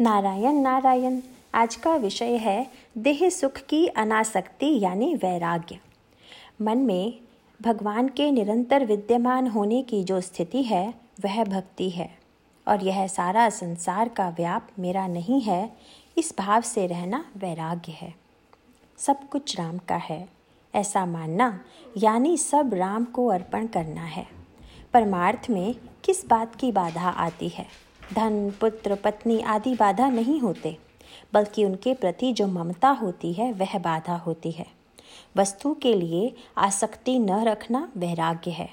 नारायण नारायण, आज का विषय है देह सुख की अनासक्ति यानी वैराग्य। मन में भगवान के निरंतर विद्यमान होने की जो स्थिति है, वह भक्ति है। और यह सारा संसार का व्याप मेरा नहीं है, इस भाव से रहना वैराग्य है। सब कुछ राम का है। ऐसा मानना, यानी सब राम को अर्पण करना है। परमार्थ में किस बात की बाधा आती है? धन, पुत्र, पत्नी आदि बाधा नहीं होते, बल्कि उनके प्रति जो ममता होती है, वह बाधा होती है। वस्तु के लिए आसक्ति न रखना वैराग्य है।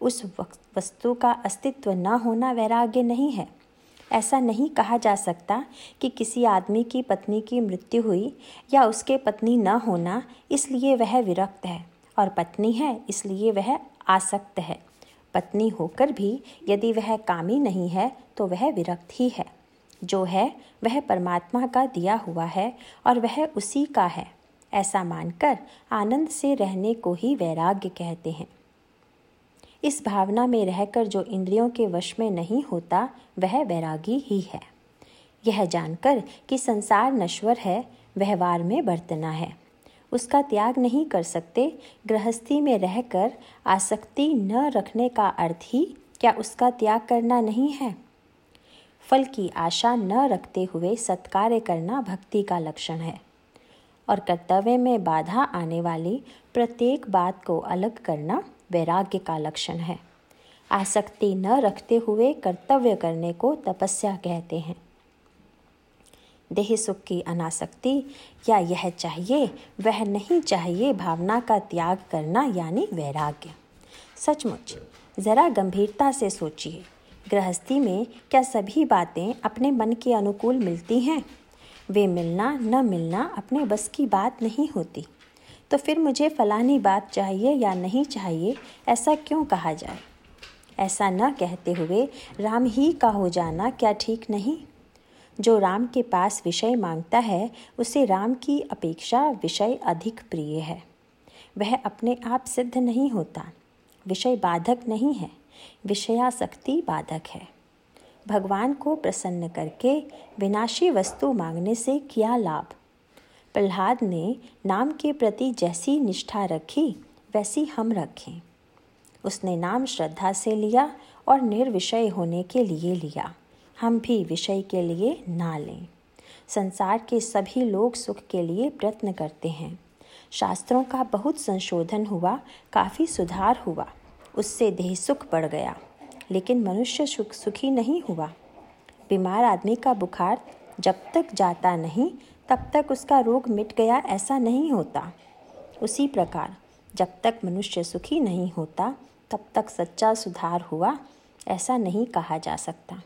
उस वस्तु का अस्तित्व न होना वैराग्य नहीं है। ऐसा नहीं कहा जा सकता कि किसी आदमी की पत्नी की मृत्यु हुई या उसके पत्नी न होना इसलिए वह विरक्त है, और पत्नी है इसलिए वह आसक्त है। पत्नी होकर भी यदि वह कामी नहीं है तो वह विरक्त ही है। जो है, वह परमात्मा का दिया हुआ है और वह उसी का है। ऐसा मानकर आनंद से रहने को ही वैराग्य कहते हैं। इस भावना में रहकर जो इंद्रियों के वश में नहीं होता, वह वैरागी ही है। यह जानकर कि संसार नश्वर है व्यवहार में बरतना है। उसका त्याग नहीं कर सकते, गृहस्थी में रहकर आसक्ति न रखने का अर्थ ही क्या उसका त्याग करना नहीं है? फल की आशा न रखते हुए सत्कार्य करना भक्ति का लक्षण है। और कर्तव्य में बाधा आने वाली प्रत्येक बात को अलग करना वैराग्य का लक्षण है। आसक्ति न रखते हुए कर्तव्य करने को तपस्या कहते हैं। देह सुख की अनासक्ति, या यह चाहिए, वह नहीं चाहिए भावना का त्याग करना, यानी वैराग्य। सचमुच, ज़रा गंभीरता से सोचिए, गृहस्थी में क्या सभी बातें अपने मन के अनुकूल मिलती हैं? वे मिलना, न मिलना अपने बस की बात नहीं होती। तो फिर मुझे फलानी बात चाहिए या नहीं चाहिए, ऐसा क्यों कहा जाए? ऐसा न कहते हुए राम ही का हो जाना क्या ठीक नहीं? जो राम के पास विषय माँगता है, उसे राम की अपेक्षा विषय अधिक प्रिय है। वह अपने आप सिद्ध नहीं होता। विषय बाधक नहीं है। विषयाशक्ति बाधक है। भगवान को प्रसन्न करके विनाशी वस्तु मांगने से क्या लाभ। प्रहलाद ने नाम के प्रति जैसी निष्ठा रखी, वैसी हम रखें। उसने नाम श्रद्धा से लिया और निर्विषय होने के लिए लिया। हम भी विषय के लिए ना लें। संसार के सभी लोग सुख के लिए प्रयत्न करते हैं। शास्त्रों का बहुत संशोधन हुआ, काफ़ी सुधार हुआ। उससे देह सुख बढ़ गया, लेकिन मनुष्य सुख, सुखी नहीं हुआ। बीमार आदमी का बुखार जब तक जाता नहीं, तब तक उसका रोग मिट गया ऐसा नहीं होता। उसी प्रकार, जब तक मनुष्य सुखी नहीं होता, तब तक सच्चा सुधार हुआ, ऐसा नहीं कहा जा सकता।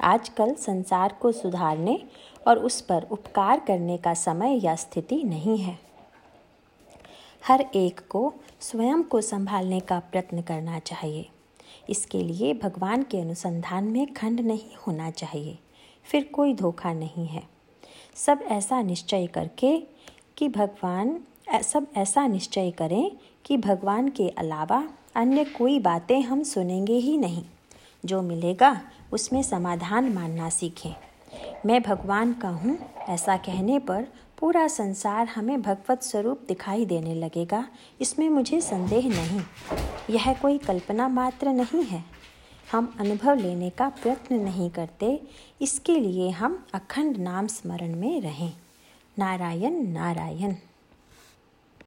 आजकल संसार को सुधारने और उस पर उपकार करने का समय या स्थिति नहीं है। हर एक को स्वयं को संभालने का प्रयत्न करना चाहिए। इसके लिए भगवान के अनुसंधान में खंड नहीं होना चाहिए। फिर कोई धोखा नहीं है। सब ऐसा निश्चय करके कि भगवान सब ऐसा निश्चय करें कि भगवान के अलावा अन्य कोई बातें हम सुनेंगे ही नहीं। जो मिलेगा, उसमें समाधान मानना सीखें। मैं भगवान का हूँ, ऐसा कहने पर पूरा संसार हमें भगवत स्वरूप दिखाई देने लगेगा, इसमें मुझे संदेह नहीं। यह कोई कल्पना मात्र नहीं है। हम अनुभव लेने का प्रयत्न नहीं करते, इसके लिए हम अखंड नाम स्मरण में रहें। नारायण नारायण।